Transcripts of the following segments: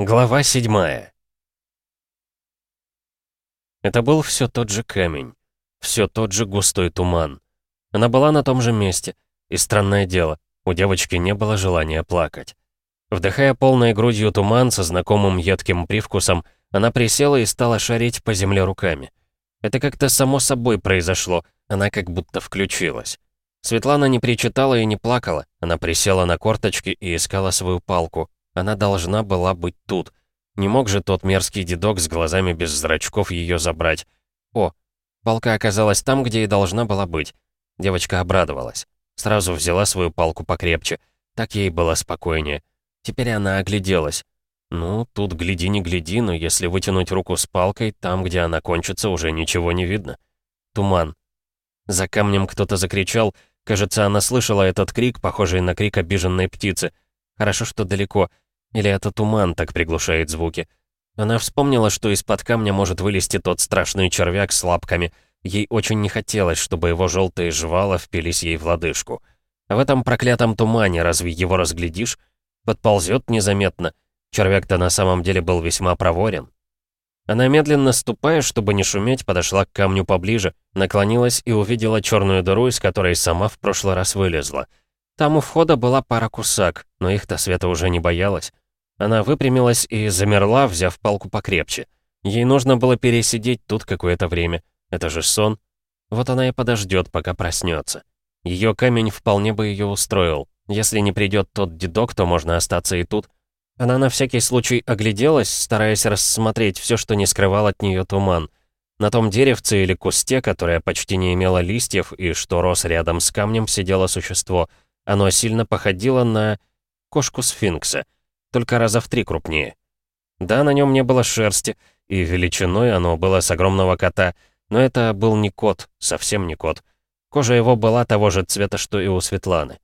Глава седьмая. Это был все тот же камень, все тот же густой туман. Она была на том же месте, и странное дело, у девочки не было желания плакать. Вдыхая полной грудью туман со знакомым едким привкусом, она присела и стала шарить по земле руками. Это как-то само собой произошло, она как будто включилась. Светлана не причитала и не плакала, она присела на корточки и искала свою палку, она должна была быть тут. Не мог же тот мерзкий дедок с глазами без зрачков ее забрать. О, палка оказалась там, где и должна была быть. Девочка обрадовалась. Сразу взяла свою палку покрепче. Так ей было спокойнее. Теперь она огляделась. Ну, тут гляди не гляди, но если вытянуть руку с палкой, там, где она кончится, уже ничего не видно. Туман. За камнем кто-то закричал. Кажется, она слышала этот крик, похожий на крик обиженной птицы. Хорошо, что далеко. Или это туман так приглушает звуки? Она вспомнила, что из-под камня может вылезти тот страшный червяк с лапками. Ей очень не хотелось, чтобы его желтые жвала впились ей в лодыжку. А в этом проклятом тумане разве его разглядишь? Подползет незаметно. Червяк-то на самом деле был весьма проворен. Она медленно ступая, чтобы не шуметь, подошла к камню поближе, наклонилась и увидела черную дыру, из которой сама в прошлый раз вылезла. Там у входа была пара кусак, но их-то Света уже не боялась. Она выпрямилась и замерла, взяв палку покрепче. Ей нужно было пересидеть тут какое-то время. Это же сон. Вот она и подождет, пока проснется. Ее камень вполне бы ее устроил. Если не придет тот дедок, то можно остаться и тут. Она на всякий случай огляделась, стараясь рассмотреть все, что не скрывал от нее туман. На том деревце или кусте, которое почти не имело листьев и что рос рядом с камнем, сидело существо — оно сильно походило на кошку сфинкса, только раза в три крупнее. Да, на нем не было шерсти, и величиной оно было с огромного кота, но это был не кот, совсем не кот. Кожа его была того же цвета, что и у Светланы.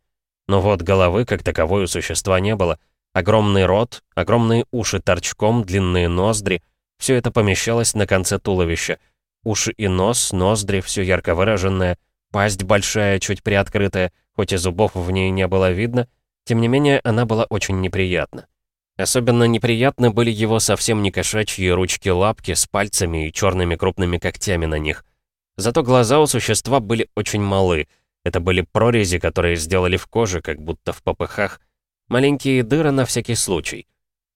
Но вот головы, как таковой, у существа не было. Огромный рот, огромные уши торчком, длинные ноздри — все это помещалось на конце туловища. Уши и нос, ноздри, все ярко выраженное, пасть большая, чуть приоткрытая — Хоть и зубов в ней не было видно, тем не менее она была очень неприятна. Особенно неприятны были его совсем не кошачьи ручки-лапки с пальцами и черными крупными когтями на них. Зато глаза у существа были очень малы. Это были прорези, которые сделали в коже, как будто в попыхах. Маленькие дыры на всякий случай.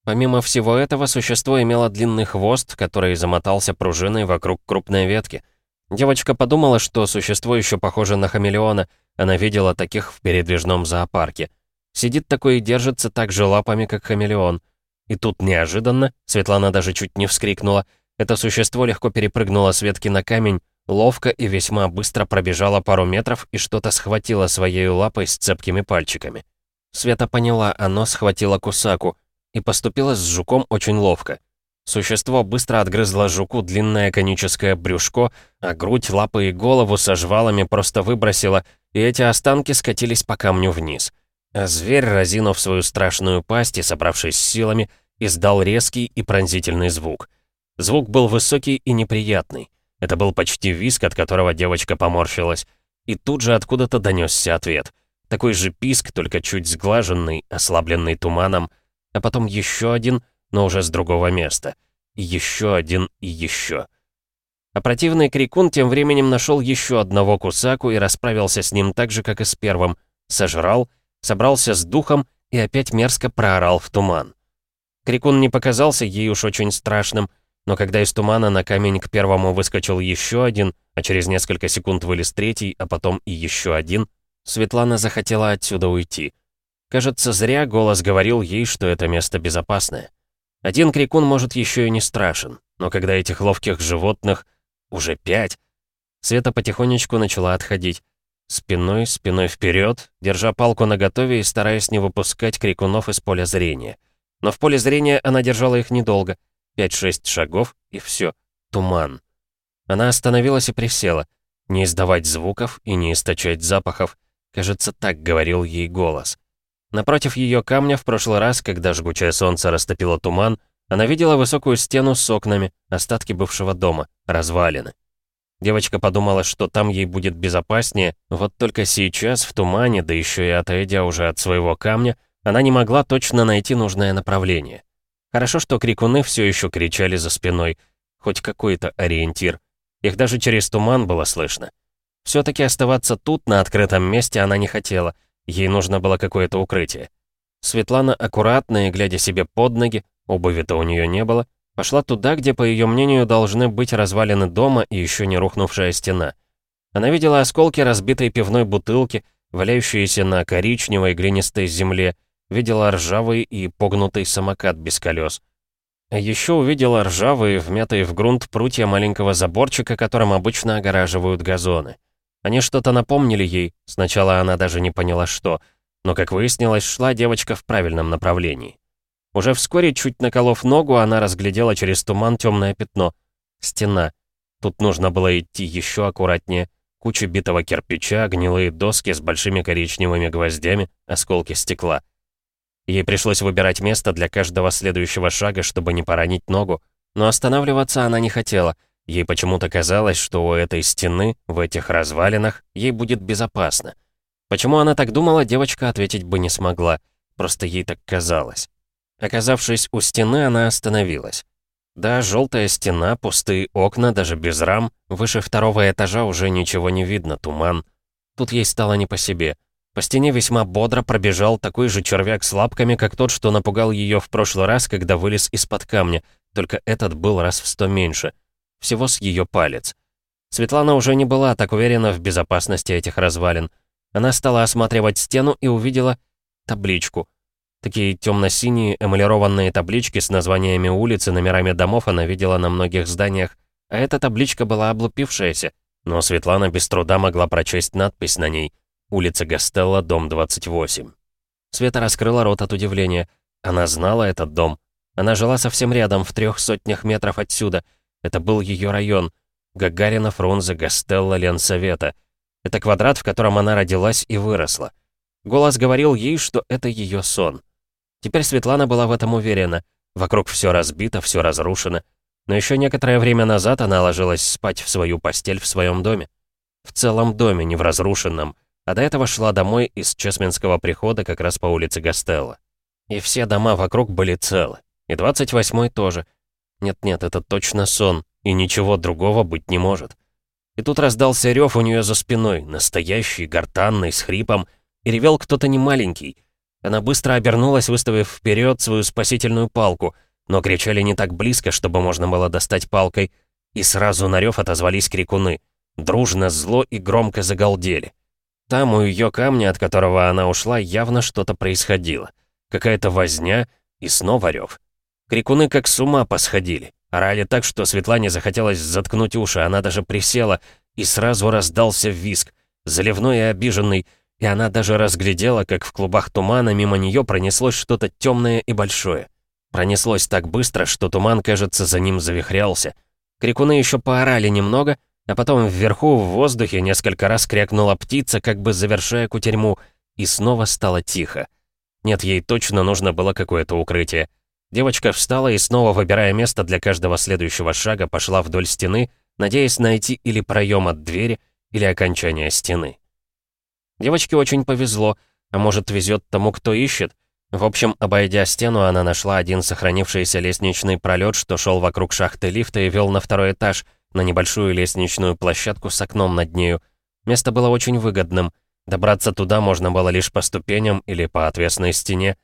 Помимо всего этого, существо имело длинный хвост, который замотался пружиной вокруг крупной ветки. Девочка подумала, что существо еще похоже на хамелеона — она видела таких в передвижном зоопарке. Сидит такой и держится так же лапами, как хамелеон. И тут неожиданно, Светлана даже чуть не вскрикнула, это существо легко перепрыгнуло с ветки на камень, ловко и весьма быстро пробежало пару метров и что-то схватило своей лапой с цепкими пальчиками. Света поняла, оно схватило кусаку и поступило с жуком очень ловко. Существо быстро отгрызло жуку длинное коническое брюшко, а грудь, лапы и голову со жвалами просто выбросило, и эти останки скатились по камню вниз. А зверь, разинув свою страшную пасть и собравшись с силами, издал резкий и пронзительный звук. Звук был высокий и неприятный. Это был почти виск, от которого девочка поморщилась. И тут же откуда-то донесся ответ. Такой же писк, только чуть сглаженный, ослабленный туманом. А потом еще один, но уже с другого места. И еще один, и еще. А противный крикун тем временем нашел еще одного кусаку и расправился с ним так же, как и с первым. Сожрал, собрался с духом и опять мерзко проорал в туман. Крикун не показался ей уж очень страшным, но когда из тумана на камень к первому выскочил еще один, а через несколько секунд вылез третий, а потом и еще один, Светлана захотела отсюда уйти. Кажется, зря голос говорил ей, что это место безопасное. Один крикун, может, еще и не страшен, но когда этих ловких животных уже пять. Света потихонечку начала отходить. Спиной, спиной вперед, держа палку наготове и стараясь не выпускать крикунов из поля зрения. Но в поле зрения она держала их недолго. Пять-шесть шагов, и все. Туман. Она остановилась и присела. Не издавать звуков и не источать запахов. Кажется, так говорил ей голос. Напротив ее камня в прошлый раз, когда жгучее солнце растопило туман, она видела высокую стену с окнами, остатки бывшего дома, развалины. Девочка подумала, что там ей будет безопаснее, вот только сейчас, в тумане, да еще и отойдя уже от своего камня, она не могла точно найти нужное направление. Хорошо, что крикуны все еще кричали за спиной. Хоть какой-то ориентир. Их даже через туман было слышно. все таки оставаться тут, на открытом месте, она не хотела. Ей нужно было какое-то укрытие. Светлана аккуратно и глядя себе под ноги, обуви-то у нее не было, пошла туда, где, по ее мнению, должны быть развалины дома и еще не рухнувшая стена. Она видела осколки разбитой пивной бутылки, валяющиеся на коричневой глинистой земле, видела ржавый и погнутый самокат без колес. Еще увидела ржавые, вмятые в грунт прутья маленького заборчика, которым обычно огораживают газоны. Они что-то напомнили ей, сначала она даже не поняла что, но, как выяснилось, шла девочка в правильном направлении. Уже вскоре, чуть наколов ногу, она разглядела через туман темное пятно. Стена. Тут нужно было идти еще аккуратнее. Куча битого кирпича, гнилые доски с большими коричневыми гвоздями, осколки стекла. Ей пришлось выбирать место для каждого следующего шага, чтобы не поранить ногу, но останавливаться она не хотела. Ей почему-то казалось, что у этой стены, в этих развалинах, ей будет безопасно. Почему она так думала, девочка ответить бы не смогла. Просто ей так казалось. Оказавшись у стены, она остановилась. Да, желтая стена, пустые окна, даже без рам. Выше второго этажа уже ничего не видно, туман. Тут ей стало не по себе. По стене весьма бодро пробежал такой же червяк с лапками, как тот, что напугал ее в прошлый раз, когда вылез из-под камня, только этот был раз в сто меньше. Всего с ее палец. Светлана уже не была так уверена в безопасности этих развалин. Она стала осматривать стену и увидела табличку. Такие темно-синие эмалированные таблички с названиями улиц и номерами домов она видела на многих зданиях, а эта табличка была облупившаяся, но Светлана без труда могла прочесть надпись на ней — Улица Гастелла, дом 28. Света раскрыла рот от удивления. Она знала этот дом. Она жила совсем рядом, в трех сотнях метров отсюда. Это был ее район. Гагарина, Фрунзе, Гастелла, Ленсовета. Это квадрат, в котором она родилась и выросла. Голос говорил ей, что это ее сон. Теперь Светлана была в этом уверена. Вокруг все разбито, все разрушено. Но еще некоторое время назад она ложилась спать в свою постель в своем доме. В целом доме, не в разрушенном а до этого шла домой из Чесменского прихода как раз по улице Гастелла. И все дома вокруг были целы. И 28-й тоже. Нет-нет, это точно сон, и ничего другого быть не может. И тут раздался рев у нее за спиной, настоящий, гортанный, с хрипом, и ревел кто-то немаленький. Она быстро обернулась, выставив вперед свою спасительную палку, но кричали не так близко, чтобы можно было достать палкой, и сразу на рев отозвались крикуны. Дружно, зло и громко загалдели. Там у ее камня, от которого она ушла, явно что-то происходило. Какая-то возня и снова рев. Крикуны как с ума посходили. Орали так, что Светлане захотелось заткнуть уши. Она даже присела, и сразу раздался виск, заливной и обиженный, и она даже разглядела, как в клубах тумана мимо нее пронеслось что-то темное и большое. Пронеслось так быстро, что туман, кажется, за ним завихрялся. Крикуны еще поорали немного, а потом вверху, в воздухе, несколько раз крякнула птица, как бы завершая кутерьму, и снова стало тихо. Нет, ей точно нужно было какое-то укрытие. Девочка встала и снова, выбирая место для каждого следующего шага, пошла вдоль стены, надеясь найти или проем от двери, или окончание стены. Девочке очень повезло, а может, везет тому, кто ищет. В общем, обойдя стену, она нашла один сохранившийся лестничный пролет, что шел вокруг шахты лифта и вел на второй этаж — на небольшую лестничную площадку с окном над нею. Место было очень выгодным. Добраться туда можно было лишь по ступеням или по отвесной стене.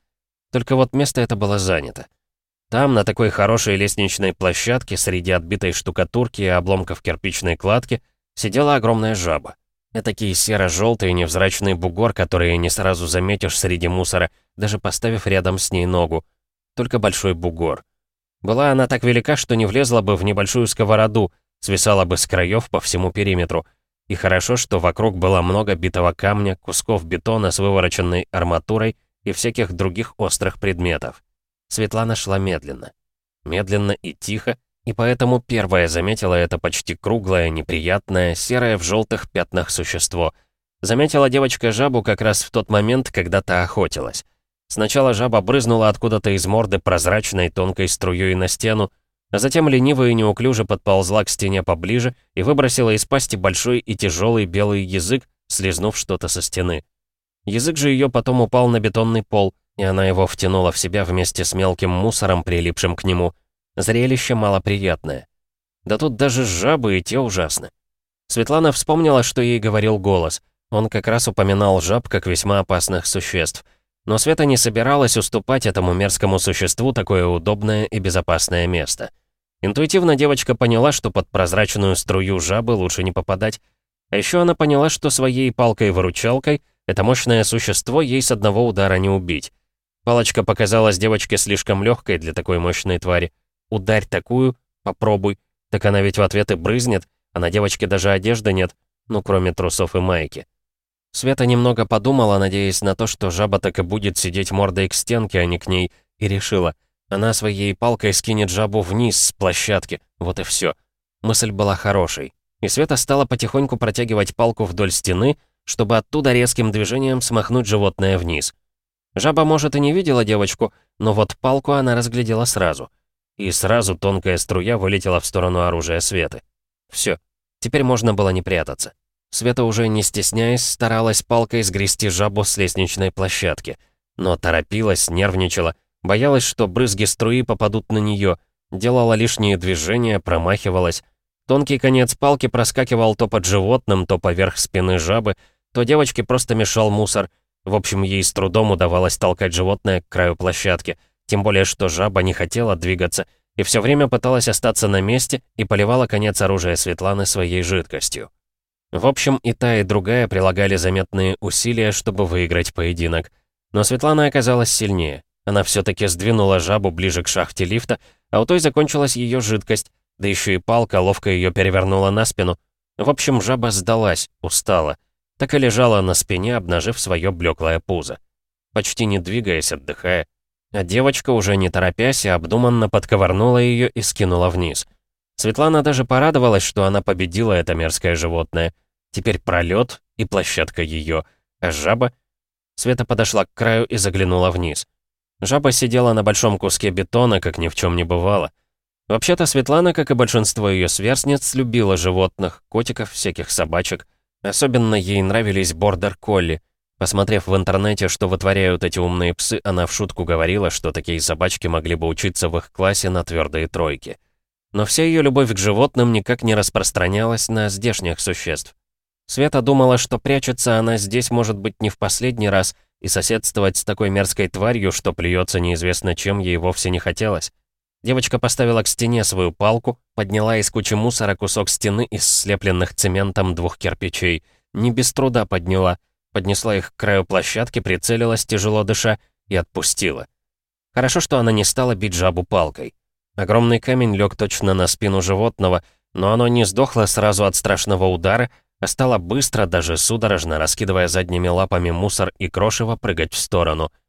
Только вот место это было занято. Там, на такой хорошей лестничной площадке, среди отбитой штукатурки и обломков кирпичной кладки, сидела огромная жаба. Этакий серо-желтый невзрачный бугор, который не сразу заметишь среди мусора, даже поставив рядом с ней ногу. Только большой бугор. Была она так велика, что не влезла бы в небольшую сковороду, свисала бы с краев по всему периметру. И хорошо, что вокруг было много битого камня, кусков бетона с вывороченной арматурой и всяких других острых предметов. Светлана шла медленно. Медленно и тихо, и поэтому первая заметила это почти круглое, неприятное, серое в желтых пятнах существо. Заметила девочка жабу как раз в тот момент, когда та охотилась. Сначала жаба брызнула откуда-то из морды прозрачной тонкой струей на стену, а затем лениво и неуклюже подползла к стене поближе и выбросила из пасти большой и тяжелый белый язык, слезнув что-то со стены. Язык же ее потом упал на бетонный пол, и она его втянула в себя вместе с мелким мусором, прилипшим к нему. Зрелище малоприятное. Да тут даже жабы и те ужасны. Светлана вспомнила, что ей говорил голос. Он как раз упоминал жаб как весьма опасных существ. Но Света не собиралась уступать этому мерзкому существу такое удобное и безопасное место. Интуитивно девочка поняла, что под прозрачную струю жабы лучше не попадать. А еще она поняла, что своей палкой-выручалкой это мощное существо ей с одного удара не убить. Палочка показалась девочке слишком легкой для такой мощной твари. Ударь такую, попробуй. Так она ведь в ответ и брызнет, а на девочке даже одежды нет, ну кроме трусов и майки. Света немного подумала, надеясь на то, что жаба так и будет сидеть мордой к стенке, а не к ней, и решила. Она своей палкой скинет жабу вниз с площадки, вот и все. Мысль была хорошей. И Света стала потихоньку протягивать палку вдоль стены, чтобы оттуда резким движением смахнуть животное вниз. Жаба, может, и не видела девочку, но вот палку она разглядела сразу. И сразу тонкая струя вылетела в сторону оружия Светы. Все, теперь можно было не прятаться. Света уже не стесняясь старалась палкой сгрести жабу с лестничной площадки. Но торопилась, нервничала, боялась, что брызги струи попадут на нее, делала лишние движения, промахивалась. Тонкий конец палки проскакивал то под животным, то поверх спины жабы, то девочке просто мешал мусор. В общем, ей с трудом удавалось толкать животное к краю площадки, тем более, что жаба не хотела двигаться и все время пыталась остаться на месте и поливала конец оружия Светланы своей жидкостью. В общем, и та, и другая прилагали заметные усилия, чтобы выиграть поединок. Но Светлана оказалась сильнее. Она все-таки сдвинула жабу ближе к шахте лифта, а у той закончилась ее жидкость, да еще и палка ловко ее перевернула на спину. В общем, жаба сдалась, устала так и лежала на спине, обнажив свое блеклое пузо. Почти не двигаясь, отдыхая. А девочка, уже не торопясь, и обдуманно подковырнула ее и скинула вниз. Светлана даже порадовалась, что она победила это мерзкое животное. Теперь пролет и площадка ее. А жаба... Света подошла к краю и заглянула вниз. Жаба сидела на большом куске бетона, как ни в чем не бывало. Вообще-то Светлана, как и большинство ее сверстниц, любила животных, котиков, всяких собачек. Особенно ей нравились бордер-колли. Посмотрев в интернете, что вытворяют эти умные псы, она в шутку говорила, что такие собачки могли бы учиться в их классе на твердые тройки. Но вся ее любовь к животным никак не распространялась на здешних существ. Света думала, что прячется она здесь может быть не в последний раз, и соседствовать с такой мерзкой тварью, что плюется неизвестно чем, ей вовсе не хотелось. Девочка поставила к стене свою палку, подняла из кучи мусора кусок стены из слепленных цементом двух кирпичей. Не без труда подняла. Поднесла их к краю площадки, прицелилась, тяжело дыша, и отпустила. Хорошо, что она не стала бить жабу палкой. Огромный камень лег точно на спину животного, но оно не сдохло сразу от страшного удара, а стало быстро, даже судорожно, раскидывая задними лапами мусор и крошево, прыгать в сторону —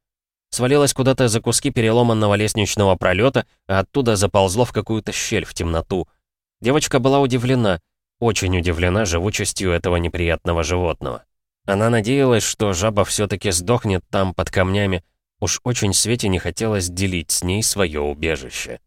свалилось куда-то за куски переломанного лестничного пролета, а оттуда заползло в какую-то щель в темноту. Девочка была удивлена, очень удивлена живучестью этого неприятного животного. Она надеялась, что жаба все-таки сдохнет там, под камнями. Уж очень Свете не хотелось делить с ней свое убежище.